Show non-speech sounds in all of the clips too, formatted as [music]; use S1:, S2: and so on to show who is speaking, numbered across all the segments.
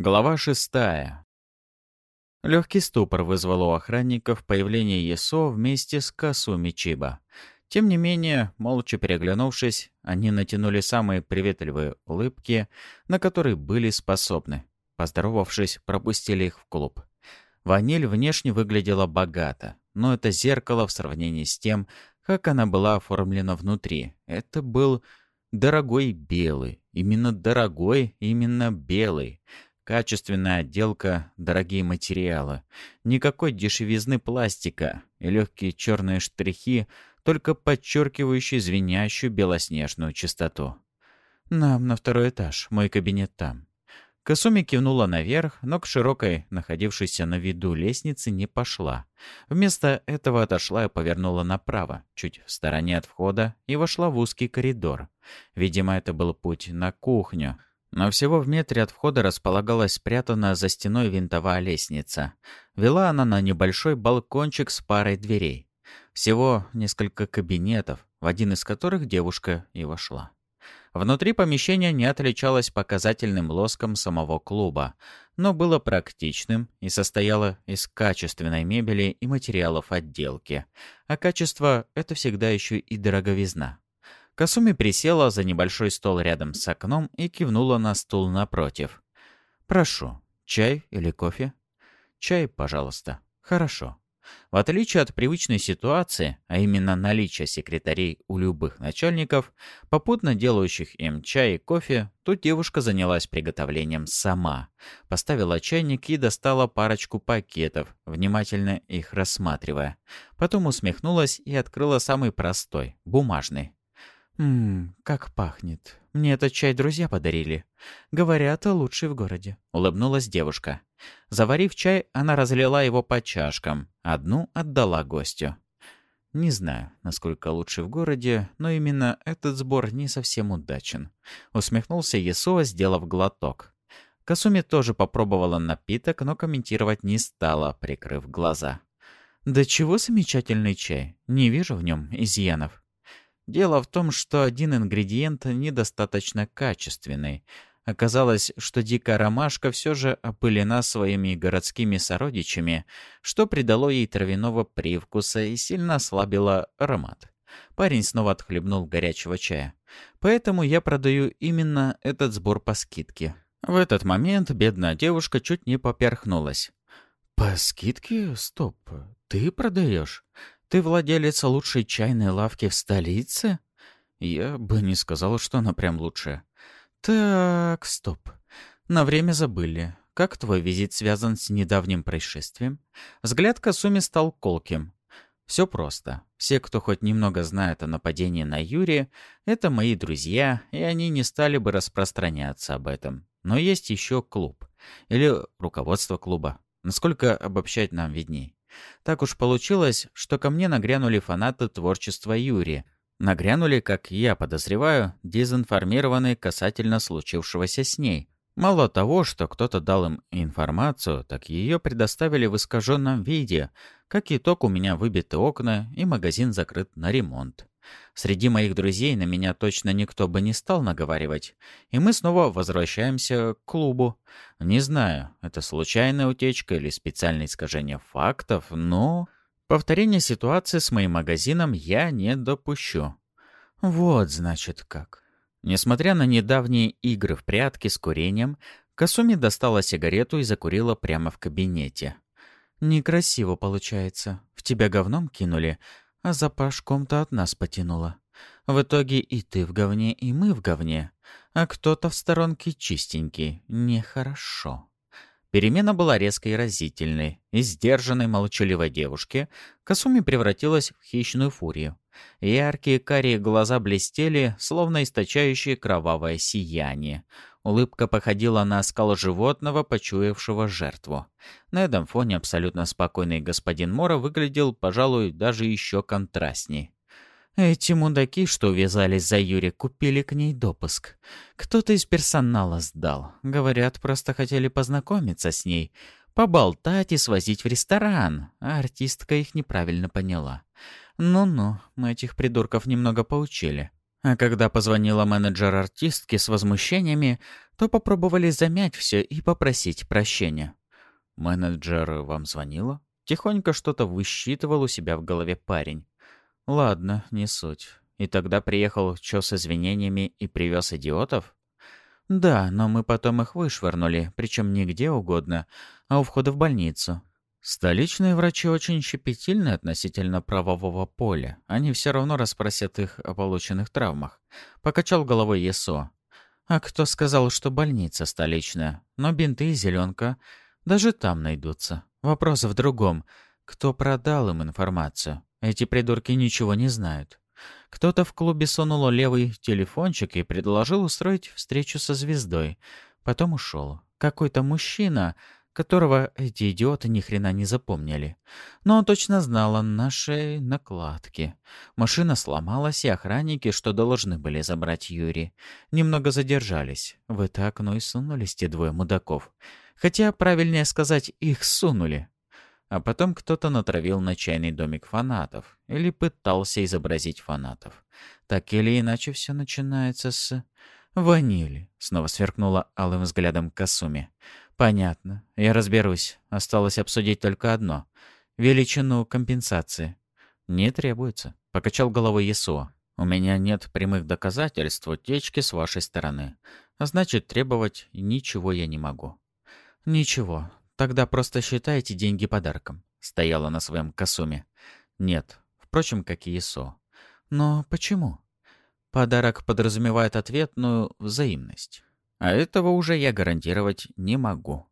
S1: Глава шестая. Легкий ступор вызвал у охранников появление Есо вместе с Касуми Чиба. Тем не менее, молча переглянувшись, они натянули самые приветливые улыбки, на которые были способны. Поздоровавшись, пропустили их в клуб. Ваниль внешне выглядела богато, но это зеркало в сравнении с тем, как она была оформлена внутри. Это был дорогой белый, именно дорогой, именно белый. Качественная отделка, дорогие материалы. Никакой дешевизны пластика и легкие черные штрихи, только подчеркивающие звенящую белоснежную чистоту. «Нам на второй этаж, мой кабинет там». Касуми кивнула наверх, но к широкой, находившейся на виду лестнице, не пошла. Вместо этого отошла и повернула направо, чуть в стороне от входа, и вошла в узкий коридор. Видимо, это был путь на кухню, но всего в метре от входа располагалась спрятанная за стеной винтовая лестница. Вела она на небольшой балкончик с парой дверей. Всего несколько кабинетов, в один из которых девушка и вошла. Внутри помещения не отличалось показательным лоском самого клуба, но было практичным и состояло из качественной мебели и материалов отделки. А качество — это всегда еще и дороговизна. Касуми присела за небольшой стол рядом с окном и кивнула на стул напротив. «Прошу, чай или кофе?» «Чай, пожалуйста». «Хорошо». В отличие от привычной ситуации, а именно наличия секретарей у любых начальников, попутно делающих им чай и кофе, тут девушка занялась приготовлением сама. Поставила чайник и достала парочку пакетов, внимательно их рассматривая. Потом усмехнулась и открыла самый простой, бумажный. «Ммм, как пахнет. Мне этот чай друзья подарили. Говорят, лучший в городе», — улыбнулась девушка. Заварив чай, она разлила его по чашкам. Одну отдала гостю. Не знаю, насколько лучший в городе, но именно этот сбор не совсем удачен. Усмехнулся Есуа, сделав глоток. Касуми тоже попробовала напиток, но комментировать не стала, прикрыв глаза. «Да чего замечательный чай. Не вижу в нем изъянов». Дело в том, что один ингредиент недостаточно качественный. Оказалось, что дикая ромашка все же опылена своими городскими сородичами, что придало ей травяного привкуса и сильно ослабило аромат. Парень снова отхлебнул горячего чая. Поэтому я продаю именно этот сбор по скидке. В этот момент бедная девушка чуть не поперхнулась. «По скидке? Стоп. Ты продаешь? Ты владелец лучшей чайной лавки в столице? Я бы не сказал, что она прям лучшая. Так, стоп. На время забыли. Как твой визит связан с недавним происшествием? Взгляд Касуми стал колким. Все просто. Все, кто хоть немного знает о нападении на Юрия, это мои друзья, и они не стали бы распространяться об этом. Но есть еще клуб. Или руководство клуба. Насколько обобщать нам видней. Так уж получилось, что ко мне нагрянули фанаты творчества Юрия. Нагрянули, как я подозреваю, дезинформированные касательно случившегося с ней. Мало того, что кто-то дал им информацию, так ее предоставили в искаженном виде. Как итог, у меня выбиты окна и магазин закрыт на ремонт. Среди моих друзей на меня точно никто бы не стал наговаривать. И мы снова возвращаемся к клубу. Не знаю, это случайная утечка или специальное искажение фактов, но... Повторение ситуации с моим магазином я не допущу. Вот, значит, как. Несмотря на недавние игры в прятки с курением, Касуми достала сигарету и закурила прямо в кабинете. «Некрасиво получается. В тебя говном кинули, а запашком-то от нас потянуло. В итоге и ты в говне, и мы в говне, а кто-то в сторонке чистенький. Нехорошо. Перемена была резкой и разительной. Из сдержанной молчаливой девушки Касуми превратилась в хищную фурию. Яркие карие глаза блестели, словно источающие кровавое сияние. Улыбка походила на оскал животного, почуявшего жертву. На этом фоне абсолютно спокойный господин Мора выглядел, пожалуй, даже еще контрастней. Эти мудаки, что увязались за Юри, купили к ней допуск. Кто-то из персонала сдал. Говорят, просто хотели познакомиться с ней, поболтать и свозить в ресторан. А артистка их неправильно поняла. Ну-ну, мы этих придурков немного поучили. А когда позвонила менеджер артистки с возмущениями, то попробовали замять все и попросить прощения. «Менеджер вам звонила?» Тихонько что-то высчитывал у себя в голове парень. «Ладно, не суть. И тогда приехал чё с извинениями и привез идиотов?» «Да, но мы потом их вышвырнули, причем не где угодно, а у входа в больницу. Столичные врачи очень щепетильны относительно правового поля. Они все равно расспросят их о полученных травмах. Покачал головой ЕСО. А кто сказал, что больница столичная? Но бинты и зеленка даже там найдутся. Вопрос в другом. Кто продал им информацию? Эти придурки ничего не знают. Кто-то в клубе сунул левый телефончик и предложил устроить встречу со звездой. Потом ушел. Какой-то мужчина которого эти идиоты ни хрена не запомнили. Но он точно знал о нашей накладке. Машина сломалась, и охранники, что должны были забрать Юри, немного задержались. В это окно и сунулись те двое мудаков. Хотя, правильнее сказать, их сунули. А потом кто-то натравил на чайный домик фанатов. Или пытался изобразить фанатов. Так или иначе все начинается с... «Ванили», — снова сверкнула алым взглядом Касуми. «Понятно. Я разберусь. Осталось обсудить только одно. Величину компенсации». «Не требуется», — покачал головой Есуа. «У меня нет прямых доказательств утечки с вашей стороны. А значит, требовать ничего я не могу». «Ничего. Тогда просто считайте деньги подарком», — стояла на своем косуме. «Нет. Впрочем, как и Есо. Но почему?» «Подарок подразумевает ответную взаимность». А этого уже я гарантировать не могу.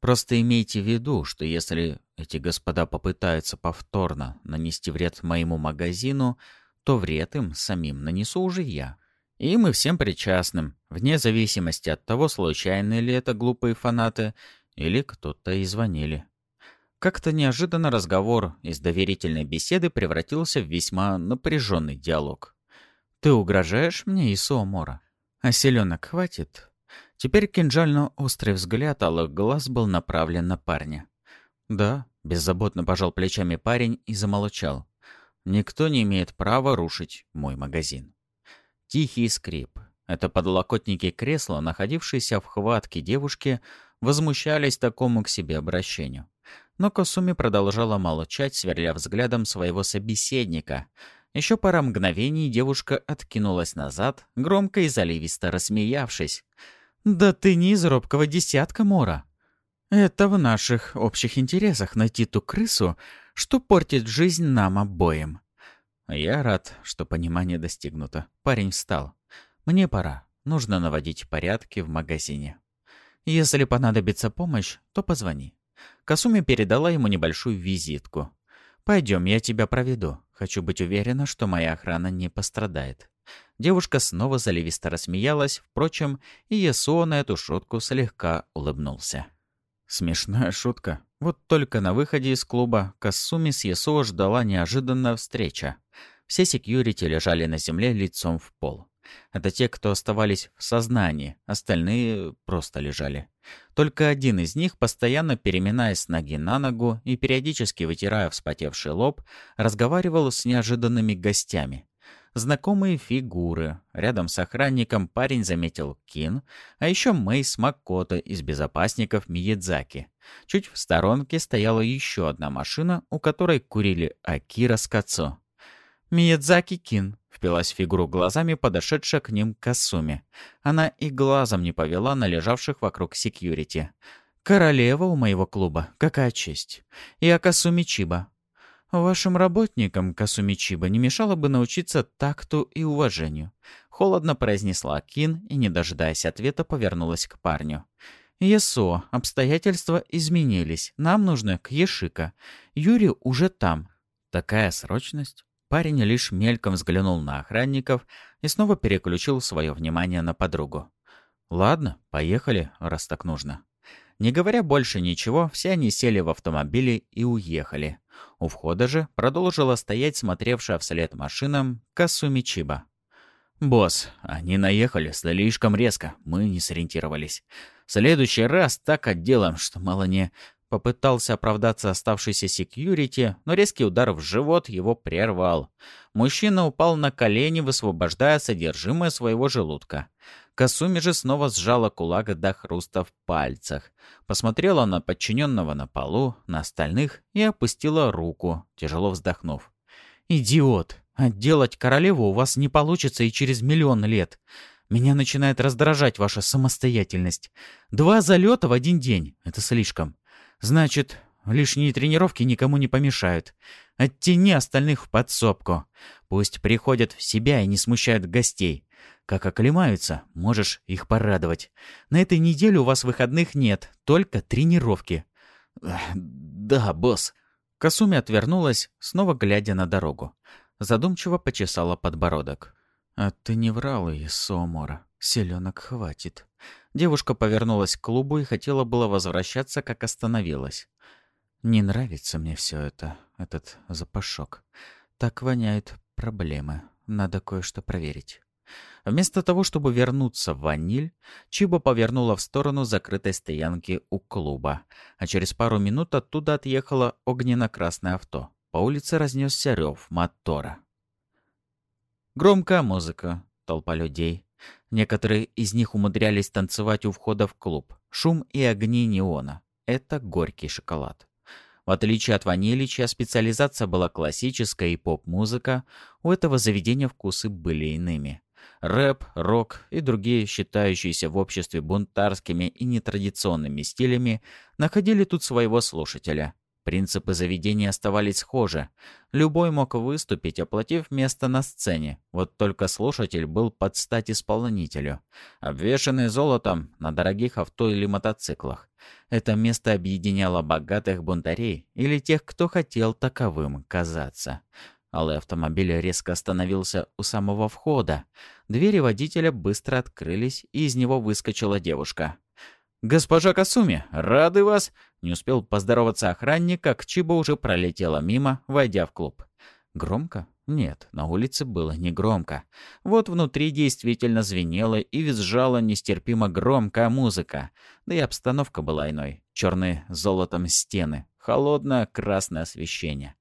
S1: Просто имейте в виду, что если эти господа попытаются повторно нанести вред моему магазину, то вред им самим нанесу уже я. И всем причастным, вне зависимости от того, случайны ли это глупые фанаты или кто-то и звонили. Как-то неожиданно разговор из доверительной беседы превратился в весьма напряженный диалог. «Ты угрожаешь мне, Исуо Мора? А селенок хватит?» Теперь кинжально-острый взгляд алых глаз был направлен на парня. «Да», — беззаботно пожал плечами парень и замолчал. «Никто не имеет права рушить мой магазин». Тихий скрип. Это подлокотники кресла, находившиеся в хватке девушки, возмущались такому к себе обращению. Но Косуми продолжала молчать, сверля взглядом своего собеседника. Еще пара мгновений девушка откинулась назад, громко и заливисто рассмеявшись. «Да ты не из робкого десятка, Мора. Это в наших общих интересах найти ту крысу, что портит жизнь нам обоим». Я рад, что понимание достигнуто. Парень встал. «Мне пора. Нужно наводить порядки в магазине. Если понадобится помощь, то позвони». Касуми передала ему небольшую визитку. «Пойдем, я тебя проведу. Хочу быть уверена, что моя охрана не пострадает». Девушка снова заливисто рассмеялась, впрочем, и Ясуо на эту шутку слегка улыбнулся. Смешная шутка. Вот только на выходе из клуба Касуми с Ясуо ждала неожиданная встреча. Все секьюрити лежали на земле лицом в пол. Это те, кто оставались в сознании, остальные просто лежали. Только один из них, постоянно переминаясь с ноги на ногу и периодически вытирая вспотевший лоб, разговаривал с неожиданными гостями. Знакомые фигуры. Рядом с охранником парень заметил Кин, а еще Мейс Макото из безопасников Миядзаки. Чуть в сторонке стояла еще одна машина, у которой курили Акира с Кацо. «Миядзаки Кин», — впилась фигуру глазами, подошедшая к ним Касуми. Она и глазом не повела на лежавших вокруг секьюрити. «Королева у моего клуба, какая честь. И Акасуми Чиба, Вашим работникам, Касумичиба, не мешало бы научиться такту и уважению. Холодно произнесла Кин и, не дожидаясь ответа, повернулась к парню. «Есо, обстоятельства изменились. Нам нужно к Ешика. Юрий уже там». Такая срочность? Парень лишь мельком взглянул на охранников и снова переключил свое внимание на подругу. «Ладно, поехали, раз так нужно». Не говоря больше ничего, все они сели в автомобили и уехали. У входа же продолжила стоять смотревшая вслед машинам Касуми Чиба. «Босс, они наехали слишком резко, мы не сориентировались. В следующий раз так отделаем, что мало не...» Попытался оправдаться оставшийся секьюрити, но резкий удар в живот его прервал. Мужчина упал на колени, высвобождая содержимое своего желудка. Касуми же снова сжала кулак до хруста в пальцах. Посмотрела на подчиненного на полу, на остальных и опустила руку, тяжело вздохнув. «Идиот! Отделать королеву у вас не получится и через миллион лет. Меня начинает раздражать ваша самостоятельность. Два залета в один день — это слишком. Значит, лишние тренировки никому не помешают. Оттяни остальных в подсобку. Пусть приходят в себя и не смущают гостей. Как оклемаются, можешь их порадовать. На этой неделе у вас выходных нет, только тренировки. Да, босс. Касуми отвернулась, снова глядя на дорогу. Задумчиво почесала подбородок. «А ты не врал, Исомора. Селенок хватит». Девушка повернулась к клубу и хотела было возвращаться, как остановилась. «Не нравится мне все это, этот запашок. Так воняют проблемы. Надо кое-что проверить». Вместо того, чтобы вернуться в ваниль, Чиба повернула в сторону закрытой стоянки у клуба, а через пару минут оттуда отъехало огненно-красное авто. По улице разнесся рев мотора. Громкая музыка, толпа людей. Некоторые из них умудрялись танцевать у входа в клуб. Шум и огни неона. Это горький шоколад. В отличие от ванили, чья специализация была классическая и поп-музыка, у этого заведения вкусы были иными. Рэп, рок и другие, считающиеся в обществе бунтарскими и нетрадиционными стилями, находили тут своего слушателя. Принципы заведения оставались схожи. Любой мог выступить, оплатив место на сцене. Вот только слушатель был под стать исполнителю. Обвешанный золотом на дорогих авто или мотоциклах. Это место объединяло богатых бунтарей или тех, кто хотел таковым казаться. Алый автомобиль резко остановился у самого входа. Двери водителя быстро открылись, и из него выскочила девушка. «Госпожа Касуми, рады вас!» Не успел поздороваться охранник, как Чиба уже пролетела мимо, войдя в клуб. Громко? Нет, на улице было не громко. Вот внутри действительно звенела и визжала нестерпимо громкая музыка. Да и обстановка была иной. Черные золотом стены, холодное красное освещение.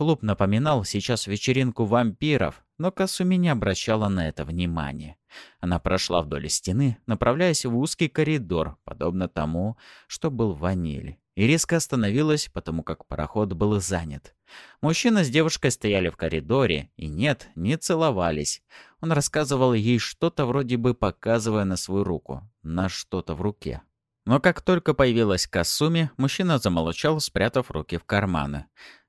S1: Клуб напоминал сейчас вечеринку вампиров, но Касуми не обращала на это внимания. Она прошла вдоль стены, направляясь в узкий коридор, подобно тому, что был в ваниле, и резко остановилась, потому как пароход был занят. Мужчина с девушкой стояли в коридоре, и нет, не целовались. Он рассказывал ей что-то вроде бы показывая на свою руку, на что-то в руке. Но как только появилась Касуми, мужчина замолчал, спрятав руки в карманы.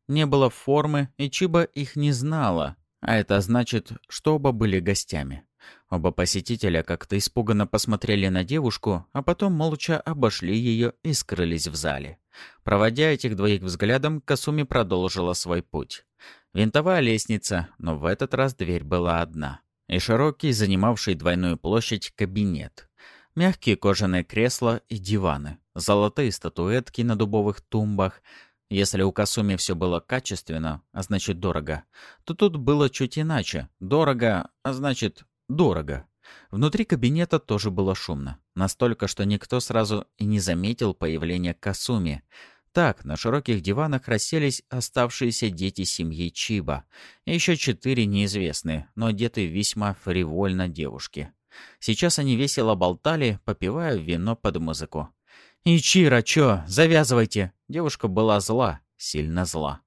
S1: Не было формы, и Чиба их не знала. А это значит, что оба были гостями. Оба посетителя как-то испуганно посмотрели на девушку, а потом молча обошли ее и скрылись в зале. Проводя этих двоих взглядом, Касуми продолжила свой путь. Винтовая лестница, но в этот раз дверь была одна. И широкий, занимавший двойную площадь, кабинет. Мягкие кожаные кресла и диваны. Золотые статуэтки на дубовых тумбах — если у Касуми все было качественно, а значит дорого, то тут было чуть иначе. Дорого, а значит дорого. Внутри кабинета тоже было шумно. Настолько, что никто сразу и не заметил появления Касуми. Так, на широких диванах расселись оставшиеся дети семьи Чиба. Еще четыре неизвестные, но одетые весьма фривольно девушки. Сейчас они весело болтали, попивая вино под музыку. «Ичиро, чё, завязывайте!» Девушка была зла, сильно зла.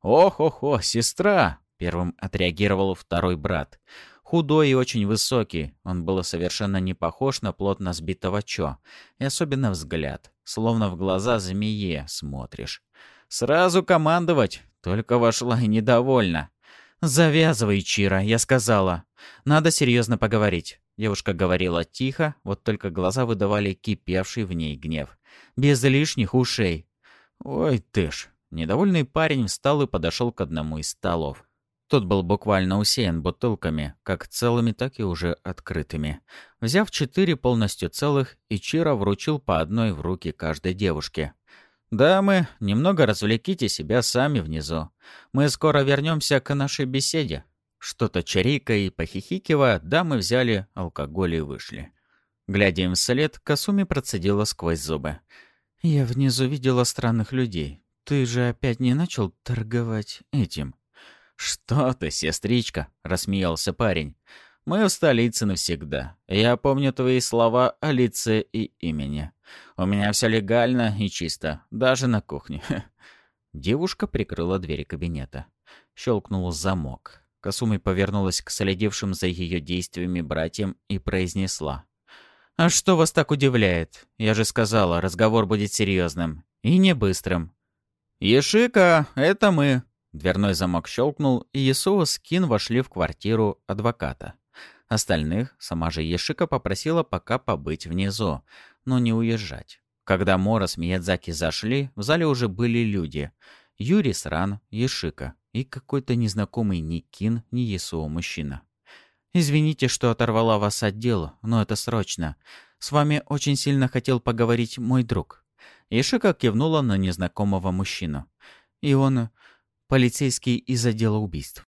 S1: «Ох-ох-ох, сестра!» — первым отреагировал второй брат. Худой и очень высокий, он был совершенно не похож на плотно сбитого Чо. И особенно взгляд, словно в глаза змее смотришь. «Сразу командовать!» Только вошла и недовольна. «Завязывай, Чира», — я сказала. «Надо серьезно поговорить». Девушка говорила тихо, вот только глаза выдавали кипевший в ней гнев. Без лишних ушей. «Ой ты ж!» Недовольный парень встал и подошел к одному из столов. Тот был буквально усеян бутылками, как целыми, так и уже открытыми. Взяв четыре полностью целых, Ичиро вручил по одной в руки каждой девушке. «Дамы, немного развлеките себя сами внизу. Мы скоро вернемся к нашей беседе». Что-то чарикая и похихикивая, дамы взяли алкоголь и вышли. Глядя им вслед, Касуми процедила сквозь зубы. «Я внизу видела странных людей. Ты же опять не начал торговать этим?» «Что ты, сестричка?» — рассмеялся парень. «Мы в столице навсегда. Я помню твои слова о лице и имени. У меня все легально и чисто, даже на кухне». [laughs] Девушка прикрыла двери кабинета. Щелкнул замок. Касуми повернулась к следившим за ее действиями братьям и произнесла. «А что вас так удивляет? Я же сказала, разговор будет серьезным. И не быстрым». «Ешика, это мы!» Дверной замок щелкнул, и Есуа с Кин вошли в квартиру адвоката. Остальных сама же Ешика попросила пока побыть внизу, но не уезжать. Когда Мора с Миядзаки зашли, в зале уже были люди. Юрий Сран, Ешика и какой-то незнакомый ни Кин, ни Есуа мужчина. «Извините, что оторвала вас от дела, но это срочно. С вами очень сильно хотел поговорить мой друг». Ишика кивнула на незнакомого мужчину. «И он полицейский из отдела убийств.